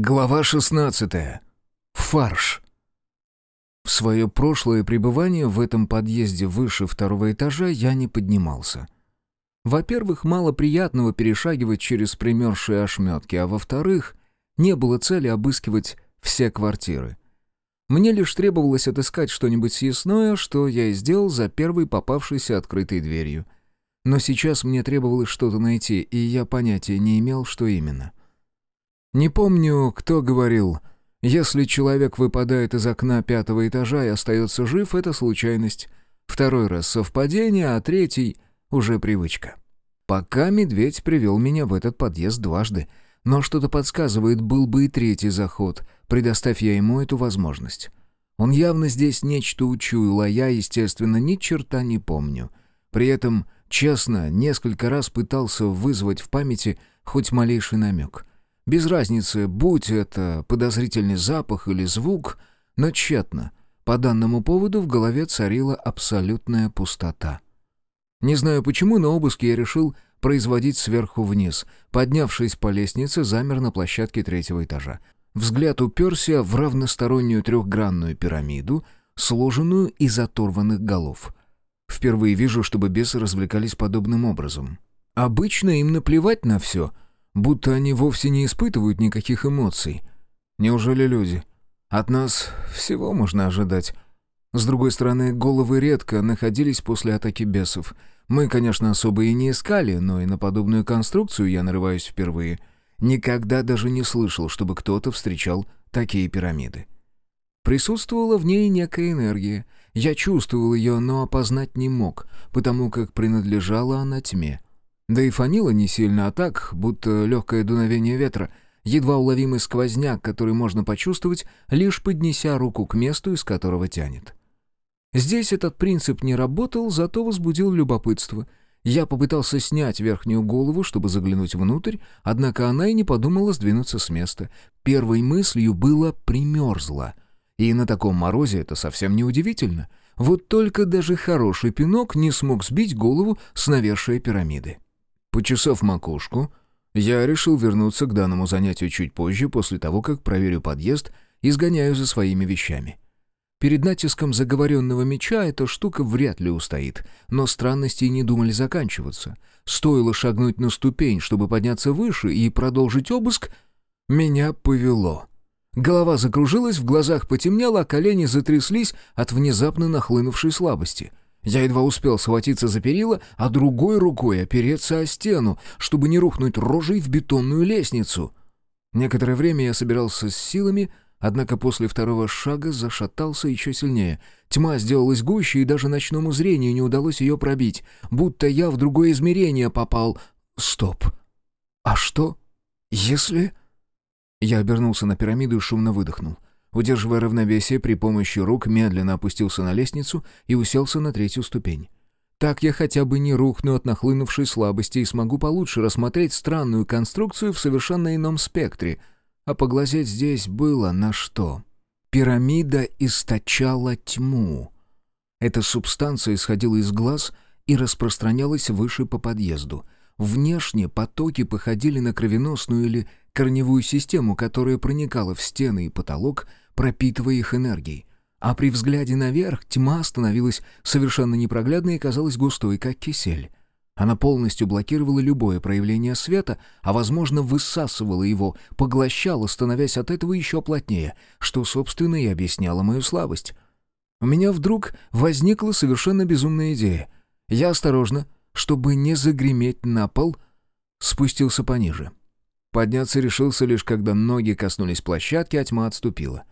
Глава 16. Фарш. В свое прошлое пребывание в этом подъезде выше второго этажа я не поднимался. Во-первых, мало приятного перешагивать через примерзшие ошметки, а во-вторых, не было цели обыскивать все квартиры. Мне лишь требовалось отыскать что-нибудь съестное, что я и сделал за первой попавшейся открытой дверью. Но сейчас мне требовалось что-то найти, и я понятия не имел, что именно. Не помню, кто говорил, если человек выпадает из окна пятого этажа и остается жив, это случайность. Второй раз совпадение, а третий — уже привычка. Пока медведь привел меня в этот подъезд дважды, но что-то подсказывает, был бы и третий заход, предоставь я ему эту возможность. Он явно здесь нечто учуял, а я, естественно, ни черта не помню. При этом, честно, несколько раз пытался вызвать в памяти хоть малейший намек. Без разницы, будь это подозрительный запах или звук, но тщетно. По данному поводу в голове царила абсолютная пустота. Не знаю почему, но обыски я решил производить сверху вниз. Поднявшись по лестнице, замер на площадке третьего этажа. Взгляд уперся в равностороннюю трехгранную пирамиду, сложенную из оторванных голов. Впервые вижу, чтобы бесы развлекались подобным образом. Обычно им наплевать на все — Будто они вовсе не испытывают никаких эмоций. Неужели люди? От нас всего можно ожидать. С другой стороны, головы редко находились после атаки бесов. Мы, конечно, особо и не искали, но и на подобную конструкцию я нарываюсь впервые. Никогда даже не слышал, чтобы кто-то встречал такие пирамиды. Присутствовала в ней некая энергия. Я чувствовал ее, но опознать не мог, потому как принадлежала она тьме. Да и фанило не сильно, а так, будто легкое дуновение ветра, едва уловимый сквозняк, который можно почувствовать, лишь поднеся руку к месту, из которого тянет. Здесь этот принцип не работал, зато возбудил любопытство. Я попытался снять верхнюю голову, чтобы заглянуть внутрь, однако она и не подумала сдвинуться с места. Первой мыслью было «примерзла». И на таком морозе это совсем не удивительно. Вот только даже хороший пинок не смог сбить голову с навершия пирамиды. Почесав макушку, я решил вернуться к данному занятию чуть позже, после того, как проверю подъезд и сгоняю за своими вещами. Перед натиском заговоренного меча эта штука вряд ли устоит, но странности не думали заканчиваться. Стоило шагнуть на ступень, чтобы подняться выше и продолжить обыск, меня повело. Голова закружилась, в глазах потемнело, а колени затряслись от внезапно нахлынувшей слабости — я едва успел схватиться за перила, а другой рукой опереться о стену, чтобы не рухнуть рожей в бетонную лестницу. Некоторое время я собирался с силами, однако после второго шага зашатался еще сильнее. Тьма сделалась гуще, и даже ночному зрению не удалось ее пробить, будто я в другое измерение попал. Стоп. А что, если... Я обернулся на пирамиду и шумно выдохнул. Удерживая равновесие, при помощи рук медленно опустился на лестницу и уселся на третью ступень. Так я хотя бы не рухну от нахлынувшей слабости и смогу получше рассмотреть странную конструкцию в совершенно ином спектре. А поглазеть здесь было на что. Пирамида источала тьму. Эта субстанция исходила из глаз и распространялась выше по подъезду. Внешне потоки походили на кровеносную или корневую систему, которая проникала в стены и потолок, пропитывая их энергией. А при взгляде наверх тьма становилась совершенно непроглядной и казалась густой, как кисель. Она полностью блокировала любое проявление света, а, возможно, высасывала его, поглощала, становясь от этого еще плотнее, что, собственно, и объясняло мою слабость. У меня вдруг возникла совершенно безумная идея. Я осторожно, чтобы не загреметь на пол, спустился пониже. Подняться решился лишь когда ноги коснулись площадки, а тьма отступила.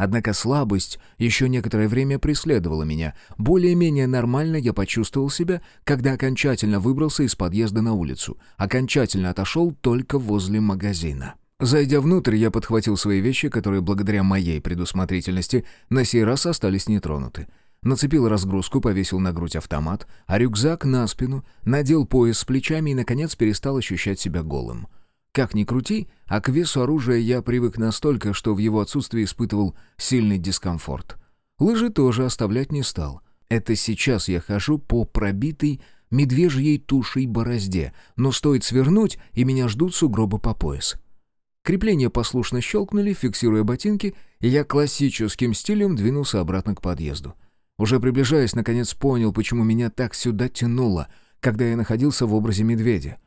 Однако слабость еще некоторое время преследовала меня. Более-менее нормально я почувствовал себя, когда окончательно выбрался из подъезда на улицу. Окончательно отошел только возле магазина. Зайдя внутрь, я подхватил свои вещи, которые благодаря моей предусмотрительности на сей раз остались нетронуты. Нацепил разгрузку, повесил на грудь автомат, а рюкзак на спину, надел пояс с плечами и, наконец, перестал ощущать себя голым. Как ни крути, а к весу оружия я привык настолько, что в его отсутствии испытывал сильный дискомфорт. Лыжи тоже оставлять не стал. Это сейчас я хожу по пробитой медвежьей тушей борозде, но стоит свернуть, и меня ждут сугробы по пояс. Крепления послушно щелкнули, фиксируя ботинки, и я классическим стилем двинулся обратно к подъезду. Уже приближаясь, наконец понял, почему меня так сюда тянуло, когда я находился в образе медведя.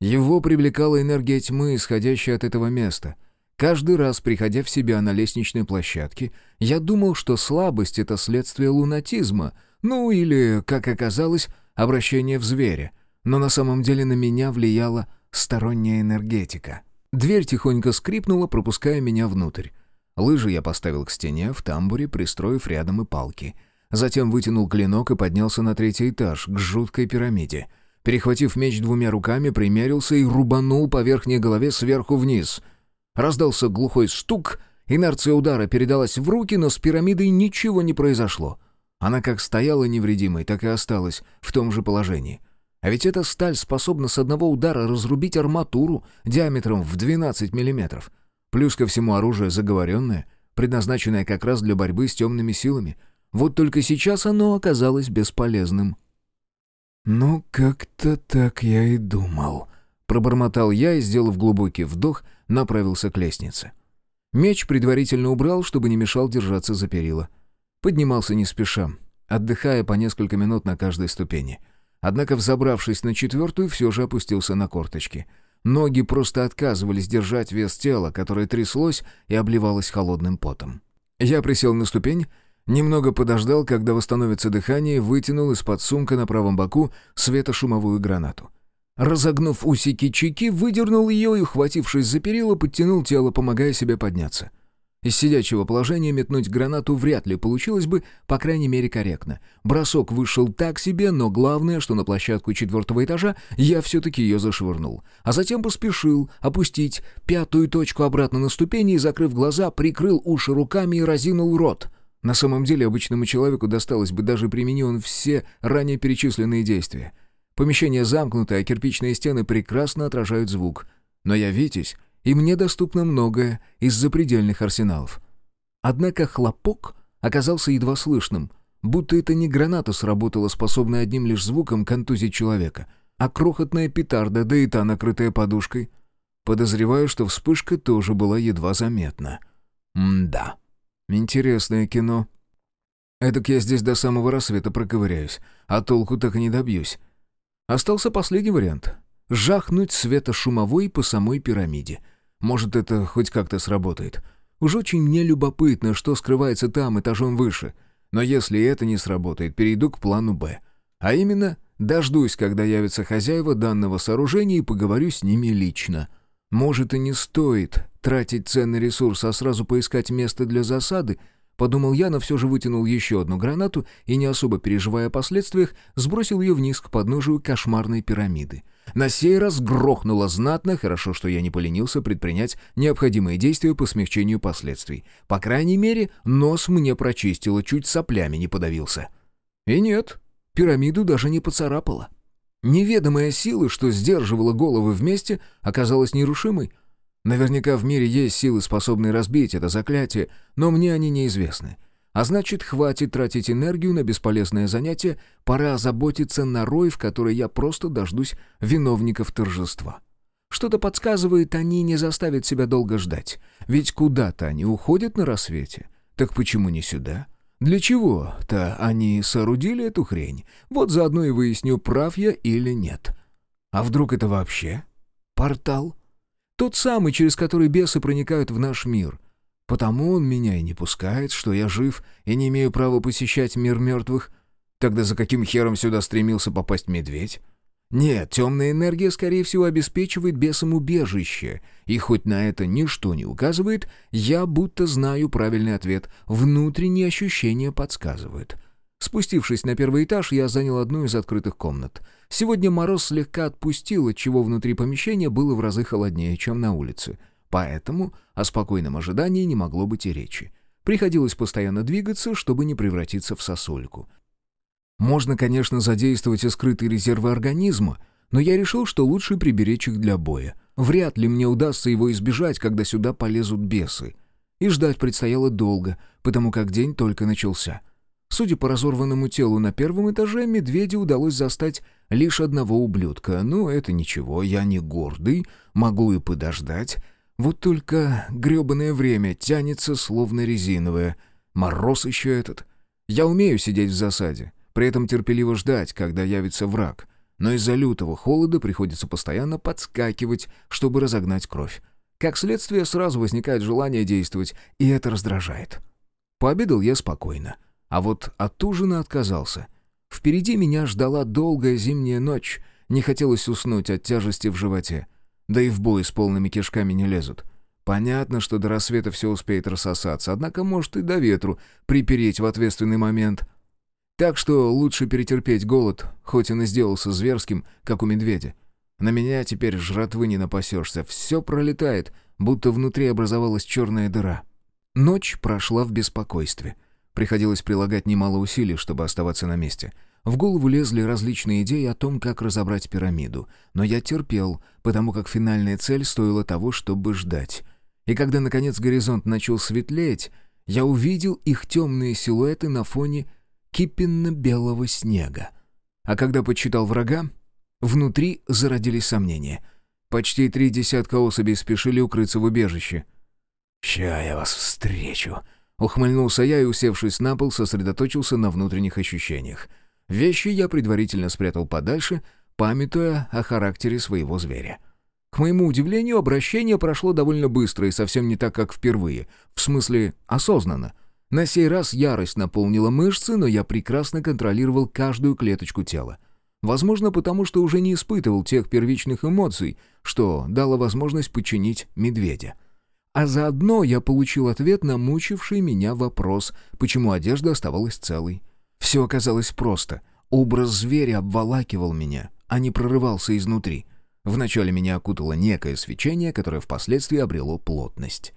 Его привлекала энергия тьмы, исходящая от этого места. Каждый раз, приходя в себя на лестничной площадке, я думал, что слабость — это следствие лунатизма, ну или, как оказалось, обращение в зверя. Но на самом деле на меня влияла сторонняя энергетика. Дверь тихонько скрипнула, пропуская меня внутрь. Лыжи я поставил к стене, в тамбуре, пристроив рядом и палки. Затем вытянул клинок и поднялся на третий этаж, к жуткой пирамиде — Перехватив меч двумя руками, примерился и рубанул по верхней голове сверху вниз. Раздался глухой стук, инерция удара передалась в руки, но с пирамидой ничего не произошло. Она как стояла невредимой, так и осталась в том же положении. А ведь эта сталь способна с одного удара разрубить арматуру диаметром в 12 миллиметров. Плюс ко всему оружие заговоренное, предназначенное как раз для борьбы с темными силами. Вот только сейчас оно оказалось бесполезным. «Ну, как-то так я и думал», — пробормотал я и, сделав глубокий вдох, направился к лестнице. Меч предварительно убрал, чтобы не мешал держаться за перила. Поднимался не спеша, отдыхая по несколько минут на каждой ступени. Однако, взобравшись на четвертую, все же опустился на корточки. Ноги просто отказывались держать вес тела, которое тряслось и обливалось холодным потом. Я присел на ступень Немного подождал, когда восстановится дыхание, вытянул из-под сумка на правом боку светошумовую гранату. Разогнув усики чеки, выдернул ее и, ухватившись за перила, подтянул тело, помогая себе подняться. Из сидячего положения метнуть гранату вряд ли получилось бы, по крайней мере, корректно. Бросок вышел так себе, но главное, что на площадку четвертого этажа я все-таки ее зашвырнул. А затем поспешил опустить пятую точку обратно на ступени и, закрыв глаза, прикрыл уши руками и разинул рот — на самом деле обычному человеку досталось бы, даже примени он все ранее перечисленные действия. Помещение замкнутое, а кирпичные стены прекрасно отражают звук. Но я Витязь, и мне доступно многое из запредельных арсеналов. Однако хлопок оказался едва слышным, будто это не граната сработала, способная одним лишь звуком контузить человека, а крохотная петарда, да и та накрытая подушкой. Подозреваю, что вспышка тоже была едва заметна. М-да. Интересное кино. Эдак я здесь до самого рассвета проковыряюсь, а толку так и не добьюсь. Остался последний вариант. Жахнуть светошумовой по самой пирамиде. Может, это хоть как-то сработает. Уж очень мне любопытно, что скрывается там, этажом выше. Но если это не сработает, перейду к плану «Б». А именно, дождусь, когда явятся хозяева данного сооружения и поговорю с ними лично. Может, и не стоит тратить ценный ресурс, а сразу поискать место для засады, подумал я, но все же вытянул еще одну гранату и, не особо переживая о последствиях, сбросил ее вниз к подножию кошмарной пирамиды. На сей раз грохнуло знатно, хорошо, что я не поленился предпринять необходимые действия по смягчению последствий. По крайней мере, нос мне прочистило, чуть соплями не подавился. И нет, пирамиду даже не поцарапало. Неведомая сила, что сдерживала головы вместе, оказалась нерушимой. Наверняка в мире есть силы, способные разбить это заклятие, но мне они неизвестны. А значит, хватит тратить энергию на бесполезное занятие, пора озаботиться рой, в которой я просто дождусь виновников торжества. Что-то подсказывает, они не заставят себя долго ждать. Ведь куда-то они уходят на рассвете. Так почему не сюда? Для чего-то они соорудили эту хрень. Вот заодно и выясню, прав я или нет. А вдруг это вообще портал? Тот самый, через который бесы проникают в наш мир. Потому он меня и не пускает, что я жив и не имею права посещать мир мертвых. Тогда за каким хером сюда стремился попасть медведь? Нет, темная энергия, скорее всего, обеспечивает бесам убежище, и хоть на это ничто не указывает, я будто знаю правильный ответ, внутренние ощущения подсказывают. Спустившись на первый этаж, я занял одну из открытых комнат. Сегодня мороз слегка отпустил, отчего внутри помещения было в разы холоднее, чем на улице. Поэтому о спокойном ожидании не могло быть и речи. Приходилось постоянно двигаться, чтобы не превратиться в сосульку. Можно, конечно, задействовать и скрытые резервы организма, но я решил, что лучше приберечь их для боя. Вряд ли мне удастся его избежать, когда сюда полезут бесы. И ждать предстояло долго, потому как день только начался — Судя по разорванному телу на первом этаже, медведю удалось застать лишь одного ублюдка. Ну, это ничего, я не гордый, могу и подождать. Вот только грёбаное время тянется словно резиновое. Мороз еще этот. Я умею сидеть в засаде, при этом терпеливо ждать, когда явится враг. Но из-за лютого холода приходится постоянно подскакивать, чтобы разогнать кровь. Как следствие, сразу возникает желание действовать, и это раздражает. Пообедал я спокойно, а вот от ужина отказался. Впереди меня ждала долгая зимняя ночь, не хотелось уснуть от тяжести в животе. Да и в бой с полными кишками не лезут. Понятно, что до рассвета все успеет рассосаться, однако может и до ветру припереть в ответственный момент. Так что лучше перетерпеть голод, хоть он и сделался зверским, как у медведя. На меня теперь жратвы не напасешься, все пролетает, будто внутри образовалась черная дыра. Ночь прошла в беспокойстве. Приходилось прилагать немало усилий, чтобы оставаться на месте. В голову лезли различные идеи о том, как разобрать пирамиду, но я терпел, потому как финальная цель стоила того, чтобы ждать. И когда, наконец, горизонт начал светлеть, я увидел их темные силуэты на фоне кипенно-белого снега. А когда подсчитал врага, внутри зародились сомнения. Почти три десятка особей спешили укрыться в убежище. «Ща я вас встречу», — ухмыльнулся я и, усевшись на пол, сосредоточился на внутренних ощущениях. Вещи я предварительно спрятал подальше, памятуя о характере своего зверя. К моему удивлению, обращение прошло довольно быстро и совсем не так, как впервые. В смысле, осознанно. На сей раз ярость наполнила мышцы, но я прекрасно контролировал каждую клеточку тела. Возможно, потому что уже не испытывал тех первичных эмоций, что дало возможность подчинить медведя. А заодно я получил ответ на мучивший меня вопрос, почему одежда оставалась целой. Все оказалось просто. Образ зверя обволакивал меня, а не прорывался изнутри. Вначале меня окутало некое свечение, которое впоследствии обрело плотность.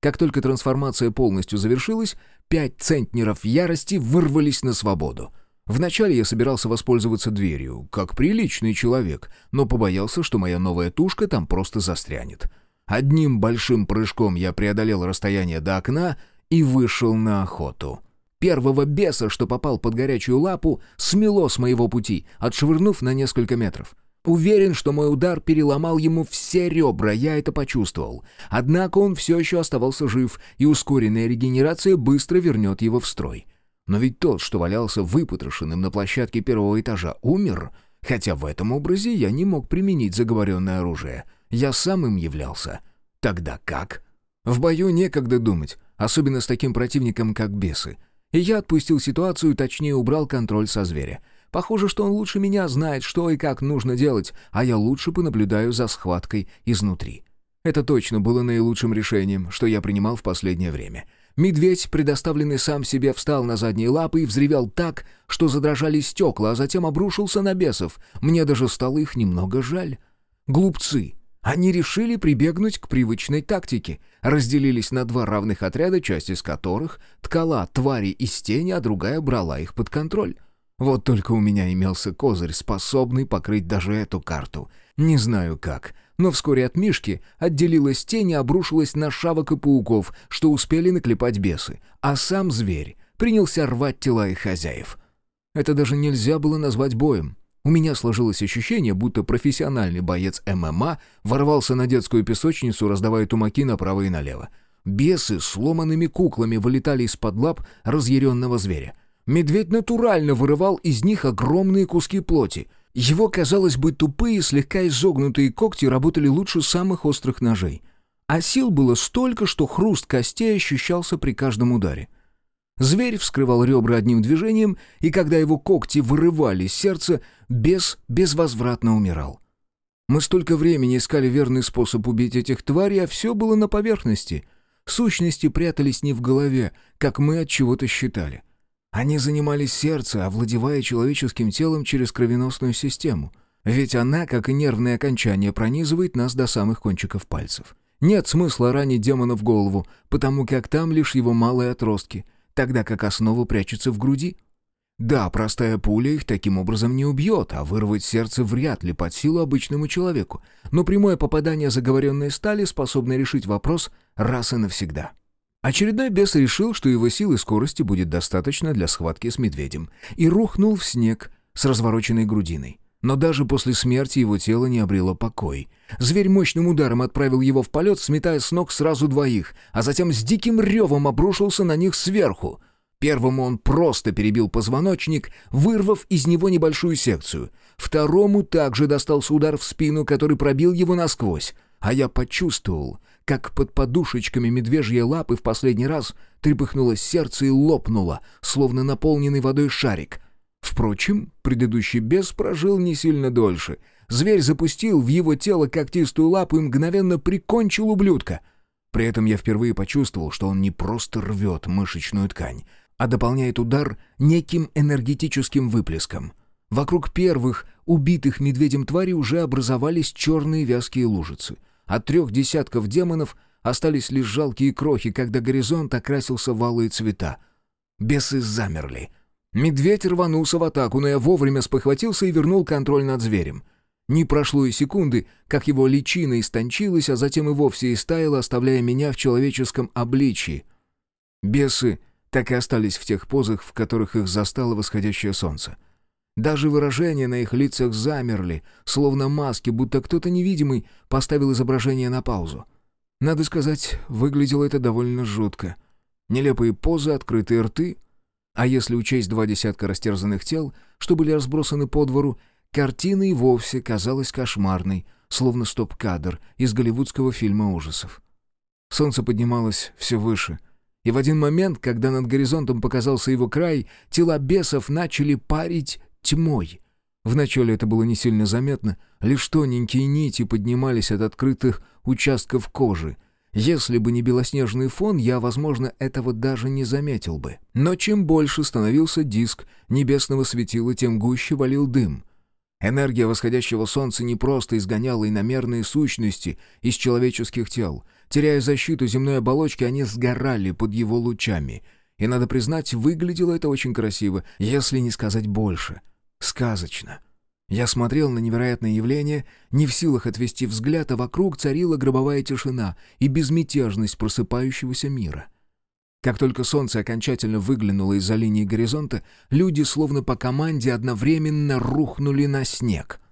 Как только трансформация полностью завершилась, пять центнеров ярости вырвались на свободу. Вначале я собирался воспользоваться дверью, как приличный человек, но побоялся, что моя новая тушка там просто застрянет. Одним большим прыжком я преодолел расстояние до окна и вышел на охоту. Первого беса, что попал под горячую лапу, смело с моего пути, отшвырнув на несколько метров. Уверен, что мой удар переломал ему все ребра, я это почувствовал. Однако он все еще оставался жив, и ускоренная регенерация быстро вернет его в строй. Но ведь тот, что валялся выпотрошенным на площадке первого этажа, умер, хотя в этом образе я не мог применить заговоренное оружие. Я сам им являлся. Тогда как? В бою некогда думать, особенно с таким противником, как бесы. И я отпустил ситуацию, точнее убрал контроль со зверя. Похоже, что он лучше меня знает, что и как нужно делать, а я лучше понаблюдаю за схваткой изнутри. Это точно было наилучшим решением, что я принимал в последнее время. Медведь, предоставленный сам себе, встал на задние лапы и взревел так, что задрожали стекла, а затем обрушился на бесов. Мне даже стало их немного жаль. Глупцы! Они решили прибегнуть к привычной тактике. Разделились на два равных отряда, часть из которых ткала твари из тени, а другая брала их под контроль. Вот только у меня имелся козырь, способный покрыть даже эту карту. Не знаю как, но вскоре от Мишки отделилась тень и обрушилась на шавок и пауков, что успели наклепать бесы, а сам зверь принялся рвать тела их хозяев. Это даже нельзя было назвать боем. У меня сложилось ощущение, будто профессиональный боец ММА ворвался на детскую песочницу, раздавая тумаки направо и налево. Бесы сломанными куклами вылетали из-под лап разъяренного зверя. Медведь натурально вырывал из них огромные куски плоти. Его, казалось бы, тупые, слегка изогнутые когти работали лучше самых острых ножей. А сил было столько, что хруст костей ощущался при каждом ударе. Зверь вскрывал ребра одним движением, и когда его когти вырывали сердце, бес безвозвратно умирал. Мы столько времени искали верный способ убить этих тварей, а все было на поверхности. Сущности прятались не в голове, как мы от чего-то считали. Они занимали сердце, овладевая человеческим телом через кровеносную систему. Ведь она, как и нервное окончание, пронизывает нас до самых кончиков пальцев. Нет смысла ранить демона в голову, потому как там лишь его малые отростки, тогда как основа прячется в груди. Да, простая пуля их таким образом не убьет, а вырвать сердце вряд ли под силу обычному человеку, но прямое попадание заговоренной стали способно решить вопрос раз и навсегда. Очередной бес решил, что его силы и скорости будет достаточно для схватки с медведем, и рухнул в снег с развороченной грудиной. Но даже после смерти его тело не обрело покой. Зверь мощным ударом отправил его в полет, сметая с ног сразу двоих, а затем с диким ревом обрушился на них сверху. Первому он просто перебил позвоночник, вырвав из него небольшую секцию. Второму также достался удар в спину, который пробил его насквозь. А я почувствовал, как под подушечками медвежьей лапы в последний раз трепыхнулось сердце и лопнуло, словно наполненный водой шарик. Впрочем, предыдущий бес прожил не сильно дольше. Зверь запустил в его тело когтистую лапу и мгновенно прикончил ублюдка. При этом я впервые почувствовал, что он не просто рвет мышечную ткань, а дополняет удар неким энергетическим выплеском. Вокруг первых, убитых медведем твари уже образовались черные вязкие лужицы. От трех десятков демонов остались лишь жалкие крохи, когда горизонт окрасился в алые цвета. Бесы замерли. Медведь рванулся в атаку, но я вовремя спохватился и вернул контроль над зверем. Не прошло и секунды, как его личина истончилась, а затем и вовсе истаяла, оставляя меня в человеческом обличии. Бесы так и остались в тех позах, в которых их застало восходящее солнце. Даже выражения на их лицах замерли, словно маски, будто кто-то невидимый поставил изображение на паузу. Надо сказать, выглядело это довольно жутко. Нелепые позы, открытые рты. А если учесть два десятка растерзанных тел, что были разбросаны по двору, картина и вовсе казалась кошмарной, словно стоп-кадр из голливудского фильма ужасов. Солнце поднималось все выше — и в один момент, когда над горизонтом показался его край, тела бесов начали парить тьмой. Вначале это было не сильно заметно, лишь тоненькие нити поднимались от открытых участков кожи. Если бы не белоснежный фон, я, возможно, этого даже не заметил бы. Но чем больше становился диск небесного светила, тем гуще валил дым. Энергия восходящего солнца не просто изгоняла иномерные сущности из человеческих тел — Теряя защиту земной оболочки, они сгорали под его лучами. И, надо признать, выглядело это очень красиво, если не сказать больше. Сказочно. Я смотрел на невероятное явление, не в силах отвести взгляд, а вокруг царила гробовая тишина и безмятежность просыпающегося мира. Как только солнце окончательно выглянуло из-за линии горизонта, люди, словно по команде, одновременно рухнули на снег —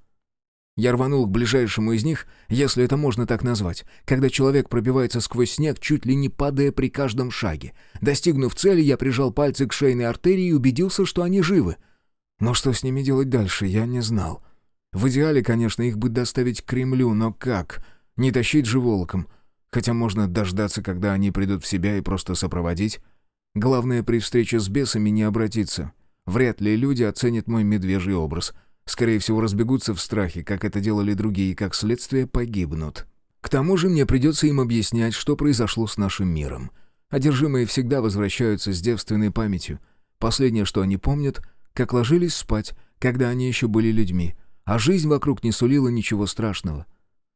я рванул к ближайшему из них, если это можно так назвать, когда человек пробивается сквозь снег, чуть ли не падая при каждом шаге. Достигнув цели, я прижал пальцы к шейной артерии и убедился, что они живы. Но что с ними делать дальше, я не знал. В идеале, конечно, их бы доставить к Кремлю, но как? Не тащить же волоком. Хотя можно дождаться, когда они придут в себя и просто сопроводить. Главное, при встрече с бесами не обратиться. Вряд ли люди оценят мой медвежий образ — Скорее всего, разбегутся в страхе, как это делали другие, и как следствие погибнут. К тому же мне придется им объяснять, что произошло с нашим миром. Одержимые всегда возвращаются с девственной памятью. Последнее, что они помнят, как ложились спать, когда они еще были людьми, а жизнь вокруг не сулила ничего страшного.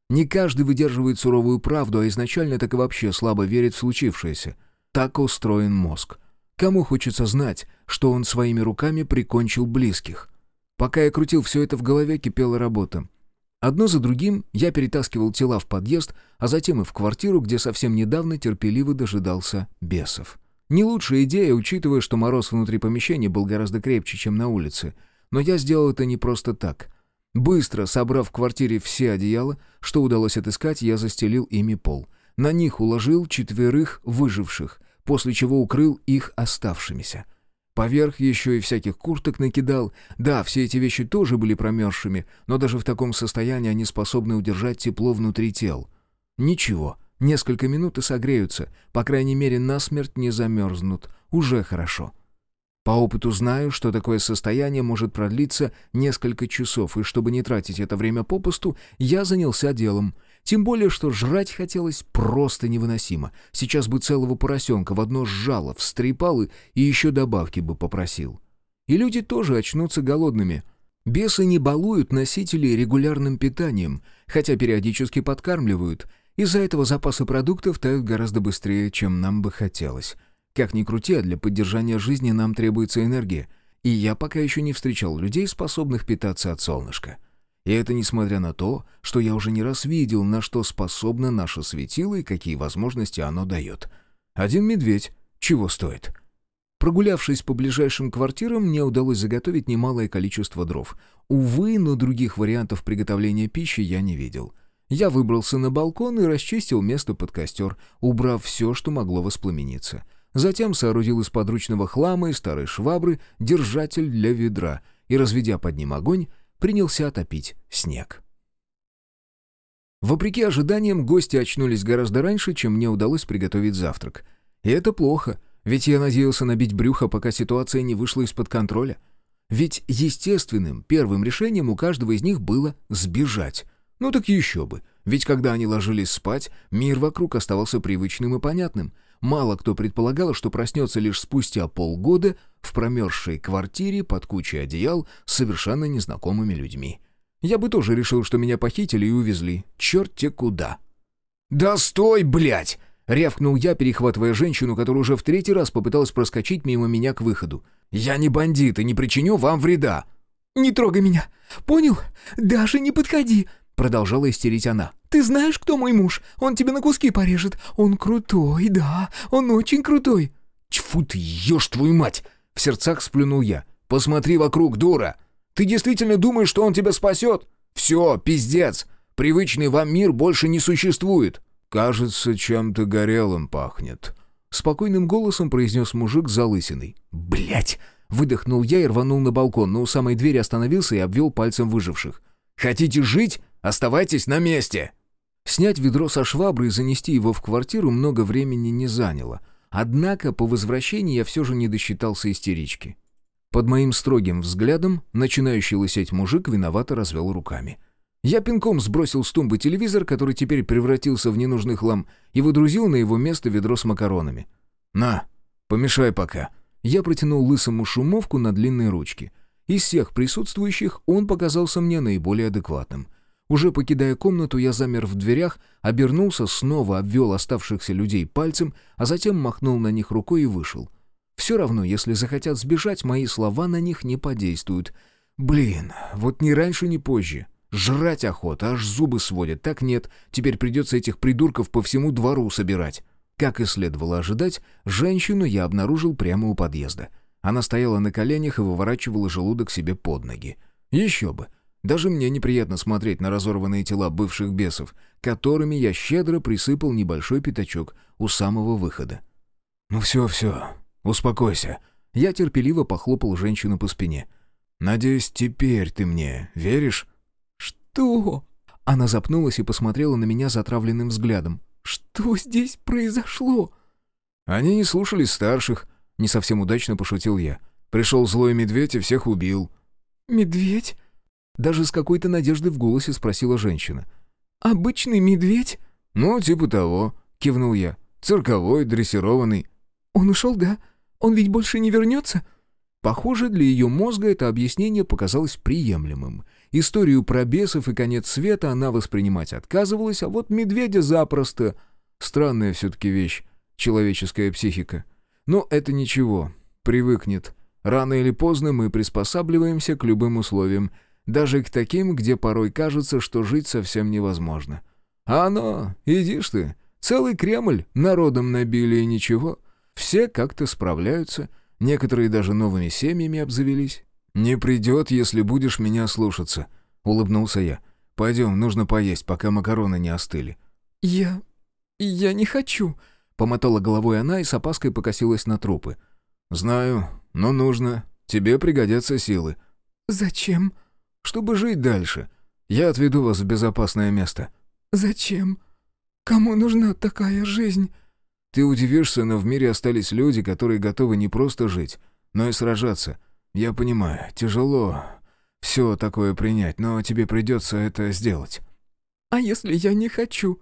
Не каждый выдерживает суровую правду, а изначально так и вообще слабо верит в случившееся. Так устроен мозг. Кому хочется знать, что он своими руками прикончил близких? Пока я крутил все это в голове, кипела работа. Одно за другим я перетаскивал тела в подъезд, а затем и в квартиру, где совсем недавно терпеливо дожидался бесов. Не лучшая идея, учитывая, что мороз внутри помещения был гораздо крепче, чем на улице. Но я сделал это не просто так. Быстро собрав в квартире все одеяла, что удалось отыскать, я застелил ими пол. На них уложил четверых выживших, после чего укрыл их оставшимися. Поверх еще и всяких курток накидал. Да, все эти вещи тоже были промерзшими, но даже в таком состоянии они способны удержать тепло внутри тел. Ничего, несколько минут и согреются, по крайней мере насмерть не замерзнут. Уже хорошо. По опыту знаю, что такое состояние может продлиться несколько часов, и чтобы не тратить это время попусту, я занялся делом — тем более, что жрать хотелось просто невыносимо. Сейчас бы целого поросенка в одно сжало, встрепал и, и еще добавки бы попросил. И люди тоже очнутся голодными. Бесы не балуют носителей регулярным питанием, хотя периодически подкармливают. Из-за этого запасы продуктов тают гораздо быстрее, чем нам бы хотелось. Как ни крути, а для поддержания жизни нам требуется энергия. И я пока еще не встречал людей, способных питаться от солнышка. И это несмотря на то, что я уже не раз видел, на что способно наше светило и какие возможности оно дает. Один медведь чего стоит? Прогулявшись по ближайшим квартирам, мне удалось заготовить немалое количество дров. Увы, но других вариантов приготовления пищи я не видел. Я выбрался на балкон и расчистил место под костер, убрав все, что могло воспламениться. Затем соорудил из подручного хлама и старой швабры держатель для ведра и, разведя под ним огонь, принялся топить снег. Вопреки ожиданиям, гости очнулись гораздо раньше, чем мне удалось приготовить завтрак. И это плохо — ведь я надеялся набить брюхо, пока ситуация не вышла из-под контроля. Ведь естественным первым решением у каждого из них было сбежать. Ну так еще бы. Ведь когда они ложились спать, мир вокруг оставался привычным и понятным. Мало кто предполагал, что проснется лишь спустя полгода в промерзшей квартире под кучей одеял с совершенно незнакомыми людьми. Я бы тоже решил, что меня похитили и увезли. Черт те куда. «Да стой, блядь!» Рявкнул я, перехватывая женщину, которая уже в третий раз попыталась проскочить мимо меня к выходу. «Я не бандит и не причиню вам вреда!» «Не трогай меня! Понял? Даже не подходи!» Продолжала истерить она. «Ты знаешь, кто мой муж? Он тебе на куски порежет. Он крутой, да, он очень крутой!» «Тьфу ты, ешь твою мать!» В сердцах сплюнул я. «Посмотри вокруг, дура! Ты действительно думаешь, что он тебя спасет? Все, пиздец! Привычный вам мир больше не существует!» «Кажется, чем-то горелым пахнет», — спокойным голосом произнес мужик залысиной. «Блядь!» — выдохнул я и рванул на балкон, но у самой двери остановился и обвел пальцем выживших. «Хотите жить? Оставайтесь на месте!» Снять ведро со швабры и занести его в квартиру много времени не заняло. Однако по возвращении я все же не досчитался истерички. Под моим строгим взглядом начинающий лысеть мужик виновато развел руками. — я пинком сбросил с тумбы телевизор, который теперь превратился в ненужный хлам, и выдрузил на его место ведро с макаронами. «На, помешай пока». Я протянул лысому шумовку на длинной ручке. Из всех присутствующих он показался мне наиболее адекватным. Уже покидая комнату, я замер в дверях, обернулся, снова обвел оставшихся людей пальцем, а затем махнул на них рукой и вышел. Все равно, если захотят сбежать, мои слова на них не подействуют. Блин, вот ни раньше, ни позже. Жрать охота, аж зубы сводят. Так нет, теперь придется этих придурков по всему двору собирать. Как и следовало ожидать, женщину я обнаружил прямо у подъезда. Она стояла на коленях и выворачивала желудок себе под ноги. Еще бы. Даже мне неприятно смотреть на разорванные тела бывших бесов, которыми я щедро присыпал небольшой пятачок у самого выхода. «Ну все, все, успокойся». Я терпеливо похлопал женщину по спине. «Надеюсь, теперь ты мне веришь?» «Что?» Она запнулась и посмотрела на меня затравленным взглядом. «Что здесь произошло?» «Они не слушались старших», — не совсем удачно пошутил я. «Пришел злой медведь и всех убил». «Медведь?» Даже с какой-то надеждой в голосе спросила женщина. «Обычный медведь?» «Ну, типа того», — кивнул я. «Цирковой, дрессированный». «Он ушел, да? Он ведь больше не вернется?» Похоже, для ее мозга это объяснение показалось приемлемым. Историю про бесов и конец света она воспринимать отказывалась, а вот медведя запросто. Странная все-таки вещь, человеческая психика. Но это ничего, привыкнет. Рано или поздно мы приспосабливаемся к любым условиям, даже к таким, где порой кажется, что жить совсем невозможно. А оно, идишь ты, целый Кремль народом набили и ничего. Все как-то справляются — Некоторые даже новыми семьями обзавелись. «Не придет, если будешь меня слушаться», — улыбнулся я. «Пойдем, нужно поесть, пока макароны не остыли». «Я... я не хочу», — помотала головой она и с опаской покосилась на трупы. «Знаю, но нужно. Тебе пригодятся силы». «Зачем?» «Чтобы жить дальше. Я отведу вас в безопасное место». «Зачем? Кому нужна такая жизнь?» Ты удивишься, но в мире остались люди, которые готовы не просто жить, но и сражаться. Я понимаю, тяжело все такое принять, но тебе придется это сделать». «А если я не хочу?»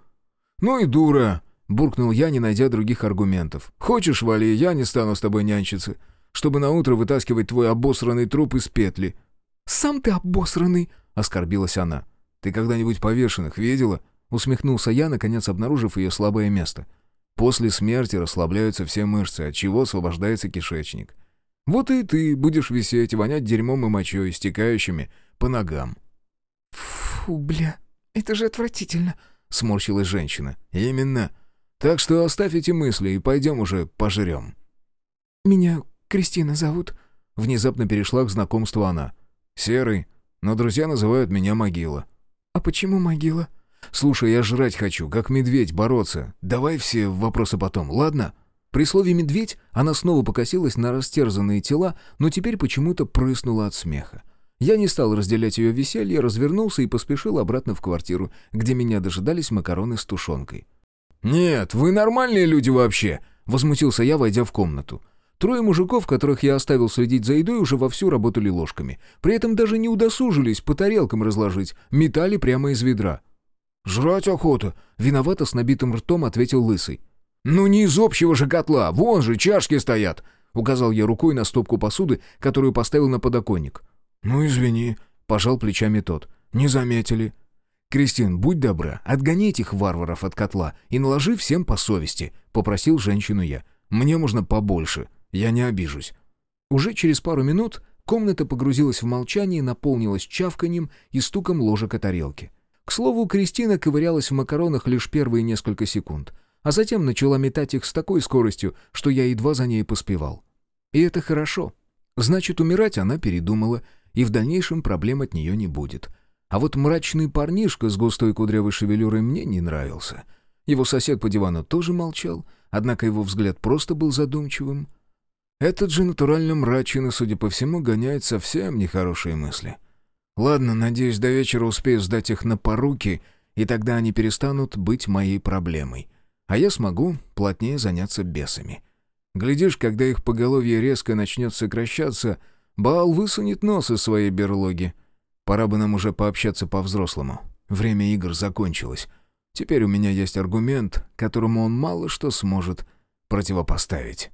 «Ну и дура!» — буркнул я, не найдя других аргументов. «Хочешь, вали, я не стану с тобой нянчиться, чтобы на утро вытаскивать твой обосранный труп из петли». «Сам ты обосранный!» — оскорбилась она. «Ты когда-нибудь повешенных видела?» — усмехнулся я, наконец обнаружив ее слабое место — После смерти расслабляются все мышцы, от чего освобождается кишечник. Вот и ты будешь висеть, вонять дерьмом и мочой, стекающими по ногам». «Фу, бля, это же отвратительно», — сморщилась женщина. «Именно. Так что оставь эти мысли и пойдем уже пожрем». «Меня Кристина зовут». Внезапно перешла к знакомству она. «Серый, но друзья называют меня Могила». «А почему могила?» «Слушай, я жрать хочу, как медведь, бороться. Давай все вопросы потом, ладно?» При слове «медведь» она снова покосилась на растерзанные тела, но теперь почему-то прыснула от смеха. Я не стал разделять ее веселье, развернулся и поспешил обратно в квартиру, где меня дожидались макароны с тушенкой. «Нет, вы нормальные люди вообще!» — возмутился я, войдя в комнату. Трое мужиков, которых я оставил следить за едой, уже вовсю работали ложками. При этом даже не удосужились по тарелкам разложить, метали прямо из ведра. «Жрать охота!» — виновато с набитым ртом ответил Лысый. «Ну не из общего же котла, вон же чашки стоят!» — указал я рукой на стопку посуды, которую поставил на подоконник. «Ну извини», — пожал плечами тот. «Не заметили». «Кристин, будь добра, отгони этих варваров от котла и наложи всем по совести», — попросил женщину я. «Мне можно побольше, я не обижусь». Уже через пару минут комната погрузилась в молчание и наполнилась чавканьем и стуком ложек о тарелки. К слову, Кристина ковырялась в макаронах лишь первые несколько секунд — а затем начала метать их с такой скоростью, что я едва за ней поспевал. И это хорошо. Значит, умирать она передумала, и в дальнейшем проблем от нее не будет. А вот мрачный парнишка с густой кудрявой шевелюрой мне не нравился. Его сосед по дивану тоже молчал, однако его взгляд просто был задумчивым. Этот же натурально мрачный, судя по всему, гоняет совсем нехорошие мысли. Ладно, надеюсь, до вечера успею сдать их на поруки, и тогда они перестанут быть моей проблемой а я смогу плотнее заняться бесами. Глядишь, когда их поголовье резко начнет сокращаться, Баал высунет нос из своей берлоги. Пора бы нам уже пообщаться по-взрослому. Время игр закончилось. Теперь у меня есть аргумент, которому он мало что сможет противопоставить.